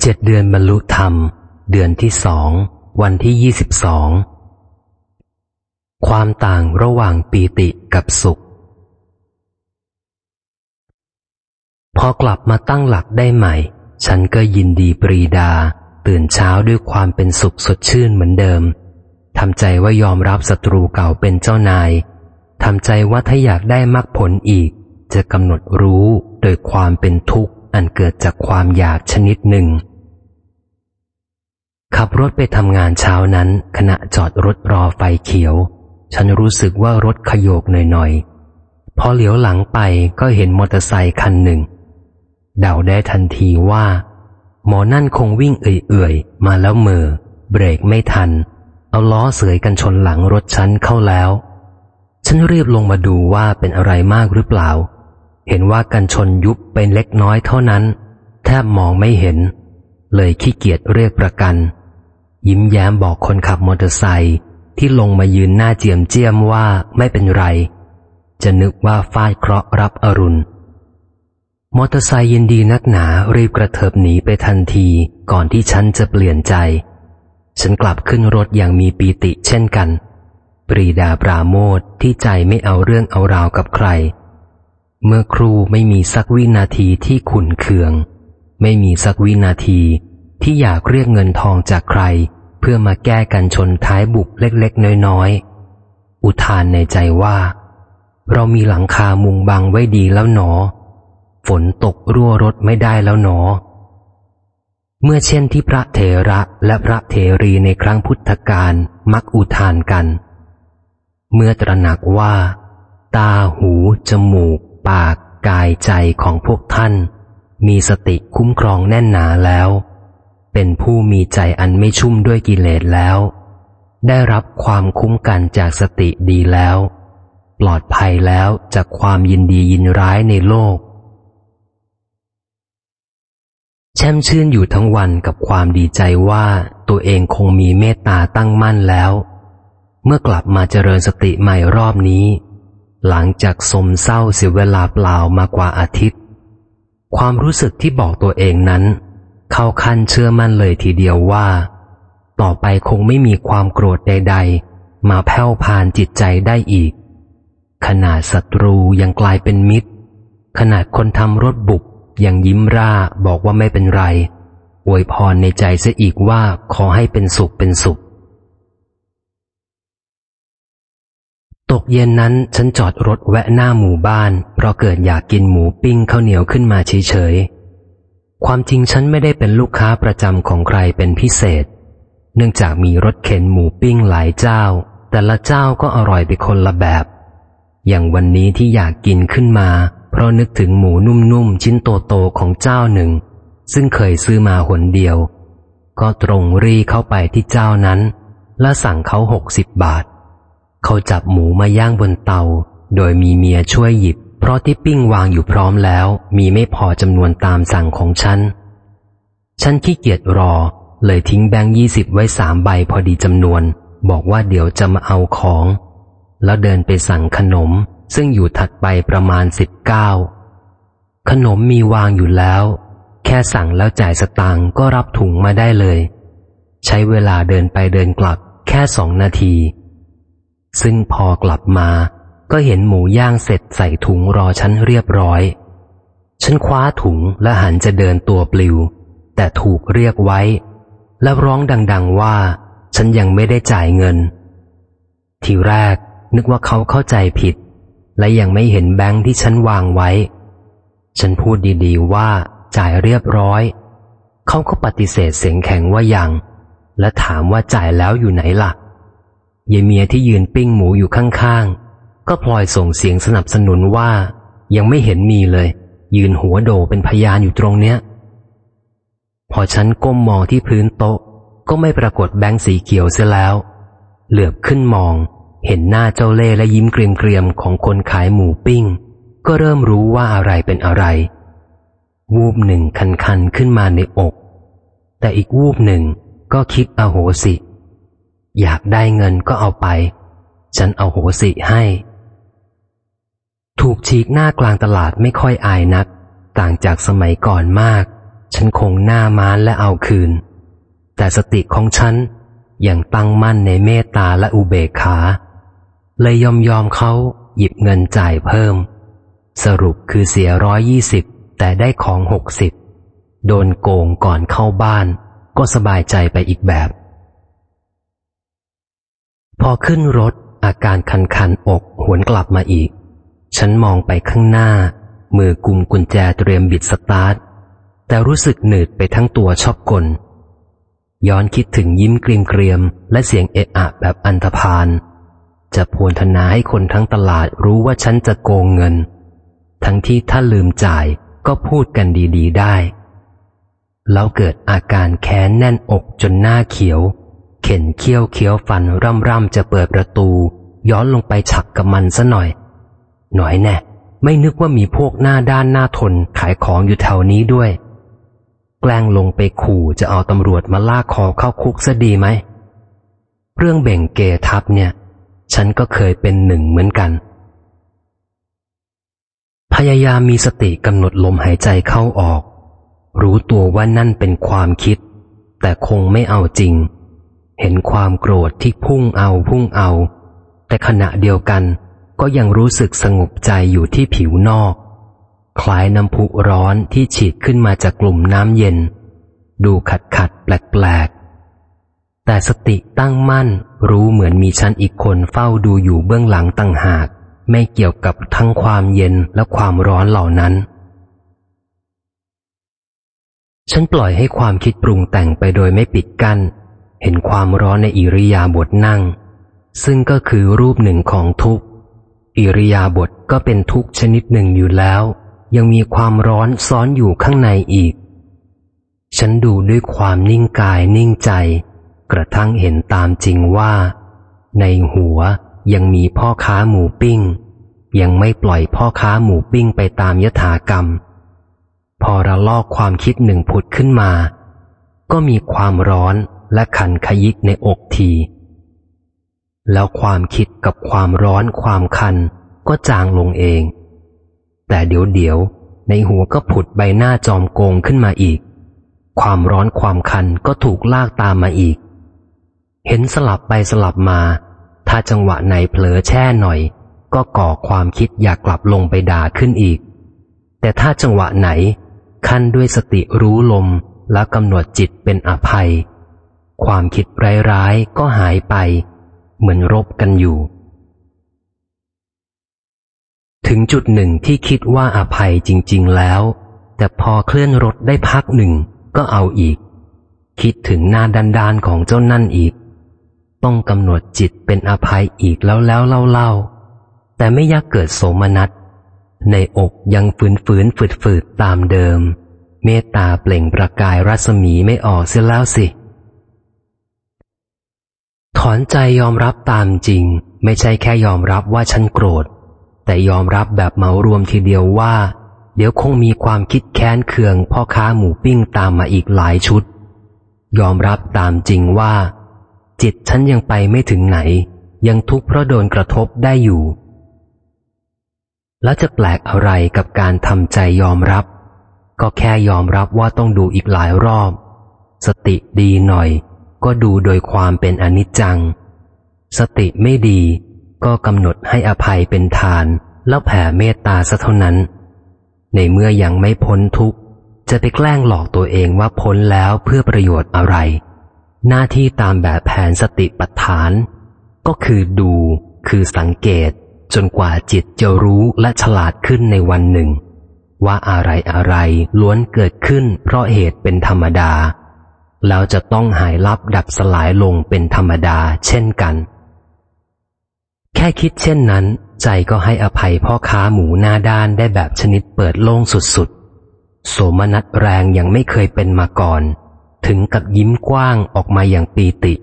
เจ็ดเดือนบรรลุธรรม เดือนที่สอง วันที่ยี่สิบสอง ความต่างระหว่างปีติกับสุข พอกลับมาตั้งหลักได้ใหม่ ฉันก็ยินดีปรีดา ตื่นเช้าด้วยความเป็นสุขสดชื่นเหมือนเดิม ทำใจว่ายอมรับศัตรูเก่าเป็นเจ้านาย ทำใจว่าถ้าอยากได้มรรคผลอีก จะกำหนดรู้โดยความเป็นทุกข์อันเกิดจากความอยากชนิดหนึ่ง ขับรถไปทำงานเช้านั้น ขณะจอดรถรอไฟเขียว ฉันรู้สึกว่ารถขยโยกหน่อยๆ พอเหลียวหลังไปก็เห็นมอเตอร์ไซคันหนึ่ง เดาได้ทันทีว่า หมอนั่นคงวิ่งเอื่อยๆ มาแล้วเมือเบรกไม่ทัน เอาล้อเสยกันชนหลังรถฉันเข้าแล้ว ฉันรีบลงมาดูว่าเป็นอะไรมากหรือเปล่า เห็นว่ากันชนยุบเป็นเล็กน้อยเท่านั้น แทบมองไม่เห็น เลยขี้เกียจเรียกประกัน ยิ้มแย้มบอกคนขับมอเตอร์ไซค์ที่ลงมายืนหน้าเจียมเจียมว่าไม่เป็นไร จะนึกว่าฟาดเคราะห์รับอรุณ มอเตอร์ไซค์ยินดีนักหนารีบกระเถิบหนีไปทันทีก่อนที่ฉันจะเปลี่ยนใจ ฉันกลับขึ้นรถอย่างมีปีติเช่นกัน ปรีดาปราโมทที่ใจไม่เอาเรื่องเอาราวกับใคร เมื่อครูไม่มีสักวินาทีที่ขุนเคือง ไม่มีสักวินาที ที่อยากเรียกเงินทองจากใคร เพื่อมาแก้กันชนท้ายบุกเล็กๆ น้อยๆ อุทานในใจว่า เรามีหลังคามุงบังไว้ดีแล้วหนอ ฝนตกรั่วรถไม่ได้แล้วหนอ เมื่อเช่นที่พระเถระและพระเถรีในครั้งพุทธกาลมักอุทานกัน เมื่อตระหนักว่า ตาหู จมูก ปาก กายใจของพวกท่าน มีสติคุ้มครองแน่นหนาแล้ว เป็นผู้มีใจอันไม่ชุ่มด้วยกิเลสแล้ว ได้รับความคุ้มกันจากสติดีแล้ว ปลอดภัยแล้วจากความยินดียินร้ายในโลก แช่มชื่นอยู่ทั้งวันกับความดีใจว่าตัวเองคงมีเมตตาตั้งมั่นแล้ว เมื่อกลับมาเจริญสติใหม่รอบนี้ หลังจากสมเศร้าเสียเวลาเปล่ามากว่าอาทิตย์ ความรู้สึกที่บอกตัวเองนั้น เข้าขั้นเชื่อมั่นเลยทีเดียวว่า ต่อไปคงไม่มีความโกรธใด ๆ มาแผ่วพานจิตใจได้อีก ขนาดศัตรูยังกลายเป็นมิตร ขนาดคนทำรถบุกยังยิ้มร่าบอกว่าไม่เป็นไรอวยพรในใจเสียอีกว่าขอให้เป็นสุขเป็นสุข ตกเย็นนั้นฉันจอดรถแวะหน้าหมู่บ้าน เพราะเกิดอยากกินหมูปิ้งข้าวเหนียวขึ้นมาเฉยๆ ความจริงฉันไม่ได้เป็นลูกค้าประจำของใครเป็นพิเศษ เนื่องจากมีรถเข็นหมูปิ้งหลายเจ้า แต่ละเจ้าก็อร่อยไปคนละแบบ อย่างวันนี้ที่อยากกินขึ้นมา เพราะนึกถึงหมูนุ่มๆ ชิ้นโตๆของเจ้าหนึ่ง ซึ่งเคยซื้อมาหนเดียว ก็ตรงรีเข้าไปที่เจ้านั้น และสั่งเขาหกสิบบาท เขาจับหมูมาย่างบนเตา โดยมีเมียช่วยหยิบ เพราะที่ปิ้งวางอยู่พร้อมแล้ว มีไม่พอจำนวนตามสั่งของฉัน ฉันขี้เกียจรอ เลยทิ้งแบงค์ยี่สิบไว้สามใบพอดีจำนวน บอกว่าเดี๋ยวจะมาเอาของ แล้วเดินไปสั่งขนม ซึ่งอยู่ถัดไปประมาณสิบเก้าขนมมีวางอยู่แล้ว แค่สั่งแล้วจ่ายสตางค์ก็รับถุงมาได้เลย ใช้เวลาเดินไปเดินกลับ แค่สองนาที ซึ่งพอกลับมา ก็เห็นหมูย่างเสร็จใส่ถุงรอฉันเรียบร้อย ฉันคว้าถุงและหันจะเดินตัวปลิว แต่ถูกเรียกไว้ แล้วร้องดัง ๆว่า ฉันยังไม่ได้จ่ายเงิน ทีแรกนึกว่าเขาเข้าใจผิด และยังไม่เห็นแบงค์ที่ฉันวางไว้ ฉันพูดดีๆว่าจ่ายเรียบร้อย เขาก็ปฏิเสธเสียงแข็งว่ายัง และถามว่าจ่ายแล้วอยู่ไหนละ่ะยายเมียที่ยืนปิ้งหมูอยู่ข้างๆ ก็พลอยส่งเสียงสนับสนุนว่า ยังไม่เห็นมีเลย ยืนหัวโดเป็นพยานอยู่ตรงเนี้ย พอฉันก้มมองที่พื้นโต๊ะ ก็ไม่ปรากฏแบงค์สีเขียวเสียแล้ว เหลือบขึ้นมอง เห็นหน้าเจ้าเล่และยิ้มเกรียมๆของคนขายหมูปิ้ง ก็เริ่มรู้ว่าอะไรเป็นอะไร วูบหนึ่งคันๆขึ้นมาในอก แต่อีกวูบหนึ่งก็คิดอโหสิ อยากได้เงินก็เอาไป ฉันเอาโหสิให้ ถูกฉีกหน้ากลางตลาดไม่ค่อยอายนัก ต่างจากสมัยก่อนมาก ฉันคงหน้ามานและเอาคืน แต่สติของฉันยังตั้งมั่นในเมตตาและอุเบกขา เลยยอมยอมเขาหยิบเงินจ่ายเพิ่ม สรุปคือเสียร้อยยี่สิบแต่ได้ของหกสิบโดนโกงก่อนเข้าบ้าน ก็สบายใจไปอีกแบบ พอขึ้นรถอาการคันคันอกหวนกลับมาอีก ฉันมองไปข้างหน้า มือกุมกุญแจเตรียมบิดสตาร์ท แต่รู้สึกหนืดไปทั้งตัวชอบกล ย้อนคิดถึงยิ้มเกรียมเกรียม และเสียงเอะอะแบบอันธพาล จะพวนธนาให้คนทั้งตลาดรู้ว่าฉันจะโกงเงิน ทั้งที่ถ้าลืมจ่ายก็พูดกันดีๆได้ แล้วเกิดอาการแค้นแน่นอกจนหน้าเขียว เข็นเคี้ยวเคี้ยวฟันร่ำร่ำจะเปิดประตู ย้อนลงไปฉักกับมันซะหน่อย หน่อยแน่ไม่นึกว่ามีพวกหน้าด้านหน้าทนขายของอยู่แถวนี้ด้วย แกล้งลงไปขู่จะเอาตำรวจมาลากคอเข้าคุกซะดีไหม เรื่องเบ่งเกทับเนี่ย ฉันก็เคยเป็นหนึ่งเหมือนกัน พยายามมีสติกำหนดลมหายใจเข้าออก รู้ตัวว่านั่นเป็นความคิด แต่คงไม่เอาจริง เห็นความโกรธที่พุ่งเอาพุ่งเอา แต่ขณะเดียวกัน ก็ยังรู้สึกสงบใจอยู่ที่ผิวนอก คล้ายน้ำพุร้อนที่ฉีดขึ้นมาจากกลุ่มน้ำเย็น ดูขัดขัดแปลกแปลกแต่สติตั้งมั่นรู้เหมือนมีฉันอีกคนเฝ้าดูอยู่เบื้องหลังตั้งหาก ไม่เกี่ยวกับทั้งความเย็นและความร้อนเหล่านั้น ฉันปล่อยให้ความคิดปรุงแต่งไปโดยไม่ปิดกัน้น เห็นความร้อนในอิริยาบถนั่ง ซึ่งก็คือรูปหนึ่งของทุกข์ อิริยาบถก็เป็นทุกข์ชนิดหนึ่งอยู่แล้ว ยังมีความร้อนซ้อนอยู่ข้างในอีก ฉันดูด้วยความนิ่งกายนิ่งใจ กระทั่งเห็นตามจริงว่า ในหัวยังมีพ่อค้าหมูปิ้ง ยังไม่ปล่อยพ่อค้าหมูปิ้งไปตามยถากรรม พอระลอกความคิดหนึ่งผุดขึ้นมา ก็มีความร้อนและขันขยิกในอกที แล้วความคิดกับความร้อนความคัน ก็จางลงเอง แต่เดี๋ยวเดี๋ยวในหัวก็ผุดใบหน้าจอมโกงขึ้นมาอีก ความร้อนความคันก็ถูกลากตามมาอีก เห็นสลับไปสลับมา ถ้าจังหวะไหนเผลอแช่หน่อย ก็ก่อความคิดอยากกลับลงไปด่าขึ้นอีก แต่ถ้าจังหวะไหน ขั้นด้วยสติรู้ลมแล้วกำหนดจิตเป็นอภัย ความคิดร้ายๆก็หายไป เหมือนรบกันอยู่ ถึงจุดหนึ่งที่คิดว่าอภัยจริง ๆ แล้ว แต่พอเคลื่อนรถได้พักหนึ่งก็เอาอีก คิดถึงหน้าดันๆของเจ้านั่นอีก ต้องกำหนดจิตเป็นอภัยอีกแล้วแล้วเล่าๆแต่ไม่ยากเกิดโสมนัสในอกยังฝืนฝืนฝืดฝืดตามเดิม เมตตาเปล่งประกายรัศมีไม่ออกเสียแล้วสิ ถอนใจยอมรับตามจริง ไม่ใช่แค่ยอมรับว่าฉันโกรธ แต่ยอมรับแบบเหมารวมทีเดียวว่า เดี๋ยวคงมีความคิดแค้นเคืองพ่อค้าหมูปิ้งตามมาอีกหลายชุด ยอมรับตามจริงว่า จิตฉันยังไปไม่ถึงไหน ยังทุกข์เพราะโดนกระทบได้อยู่ แล้วจะแปลกอะไรกับการทำใจยอมรับ ก็แค่ยอมรับว่าต้องดูอีกหลายรอบ สติดีหน่อย ก็ดูโดยความเป็นอนิจจัง สติไม่ดี ก็กำหนดให้อภัยเป็นทาน แล้วแผ่เมตตาซะเท่านั้น ในเมื่อยังไม่พ้นทุกข์ จะไปแกล้งหลอกตัวเองว่าพ้นแล้วเพื่อประโยชน์อะไร หน้าที่ตามแบบแผนสติปัฏฐาน ก็คือดู คือสังเกต จนกว่าจิตจะรู้และฉลาดขึ้นในวันหนึ่ง ว่าอะไรอะไรล้วนเกิดขึ้นเพราะเหตุเป็นธรรมดา แล้วจะต้องหายลับดับสลายลงเป็นธรรมดาเช่นกัน แค่คิดเช่นนั้น ใจก็ให้อภัยพ่อค้าหมูหน้าด้านได้แบบชนิดเปิดโล่งสุดๆ โสมนัสแรงยังไม่เคยเป็นมาก่อน ถึงกับยิ้มกว้างออกมาอย่างปีติ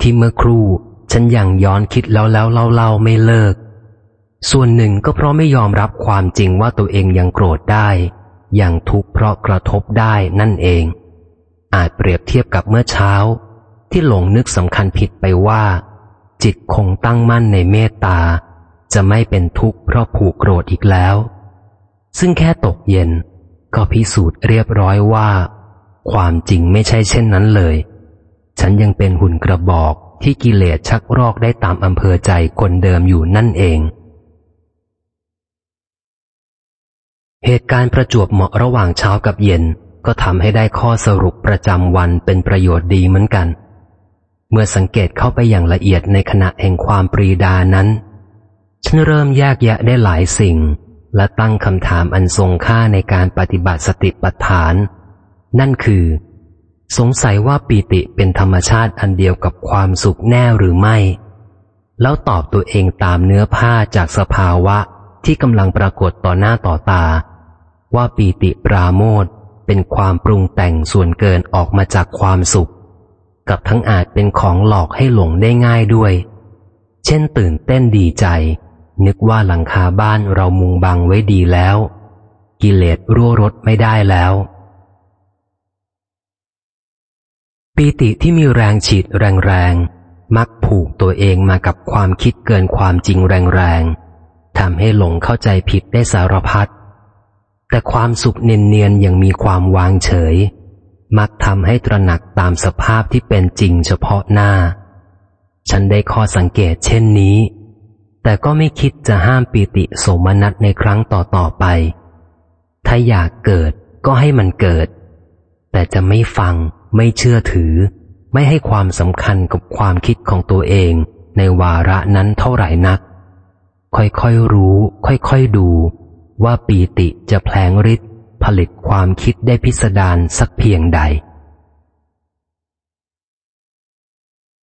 ที่เมื่อครู่ฉันยังย้อนคิดแล้วแล้วเล่าเล่าไม่เลิก ส่วนหนึ่งก็เพราะไม่ยอมรับความจริงว่าตัวเองยังโกรธได้ ยังทุกข์เพราะกระทบได้นั่นเอง อาจเปรียบเทียบกับเมื่อเช้า ที่หลงนึกสำคัญผิดไปว่า จิตคงตั้งมั่นในเมตตา จะไม่เป็นทุกข์เพราะผูกโกรธอีกแล้ว ซึ่งแค่ตกเย็น ก็พิสูจน์เรียบร้อยว่า ความจริงไม่ใช่เช่นนั้นเลย ฉันยังเป็นหุ่นกระบอกที่กิเลสชักรอกได้ตามอำเภอใจคนเดิมอยู่นั่นเอง เหตุการณ์ประจวบเหมาะระหว่างเช้ากับเย็น ก็ทำให้ได้ข้อสรุปประจำวันเป็นประโยชน์ดีเหมือนกัน เมื่อสังเกตเข้าไปอย่างละเอียดในขณะแห่งความปรีดานั้น ฉันเริ่มแยกแยะได้หลายสิ่ง และตั้งคำถามอันทรงค่าในการปฏิบัติสติปัฏฐาน นั่นคือ สงสัยว่าปีติเป็นธรรมชาติอันเดียวกับความสุขแน่หรือไม่ แล้วตอบตัวเองตามเนื้อผ้าจากสภาวะที่กำลังปรากฏต่อหน้าต่อตา ว่าปีติปราโมท เป็นความปรุงแต่งส่วนเกินออกมาจากความสุข กับทั้งอาจเป็นของหลอกให้หลงได้ง่ายด้วย เช่นตื่นเต้นดีใจ นึกว่าหลังคาบ้านเรามุงบังไว้ดีแล้ว กิเลสรั่วรถไม่ได้แล้ว ปีติที่มีแรงฉีดแรงๆ มักผูกตัวเองมากับความคิดเกินความจริงแรงๆทำให้หลงเข้าใจผิดได้สารพัด แต่ความสุขเนียนๆยังมีความวางเฉย มักทำให้ตระหนักตามสภาพที่เป็นจริงเฉพาะหน้า ฉันได้ข้อสังเกตเช่นนี้ แต่ก็ไม่คิดจะห้ามปีติโสมนัสในครั้งต่อๆไป ถ้าอยากเกิดก็ให้มันเกิด แต่จะไม่ฟัง ไม่เชื่อถือ ไม่ให้ความสำคัญกับความคิดของตัวเองในวาระนั้นเท่าไหร่นัก ค่อยๆรู้ ค่อยๆดู ว่าปีติจะแผลงฤทธิ์ผลิตความคิดได้พิสดารสักเพียงใด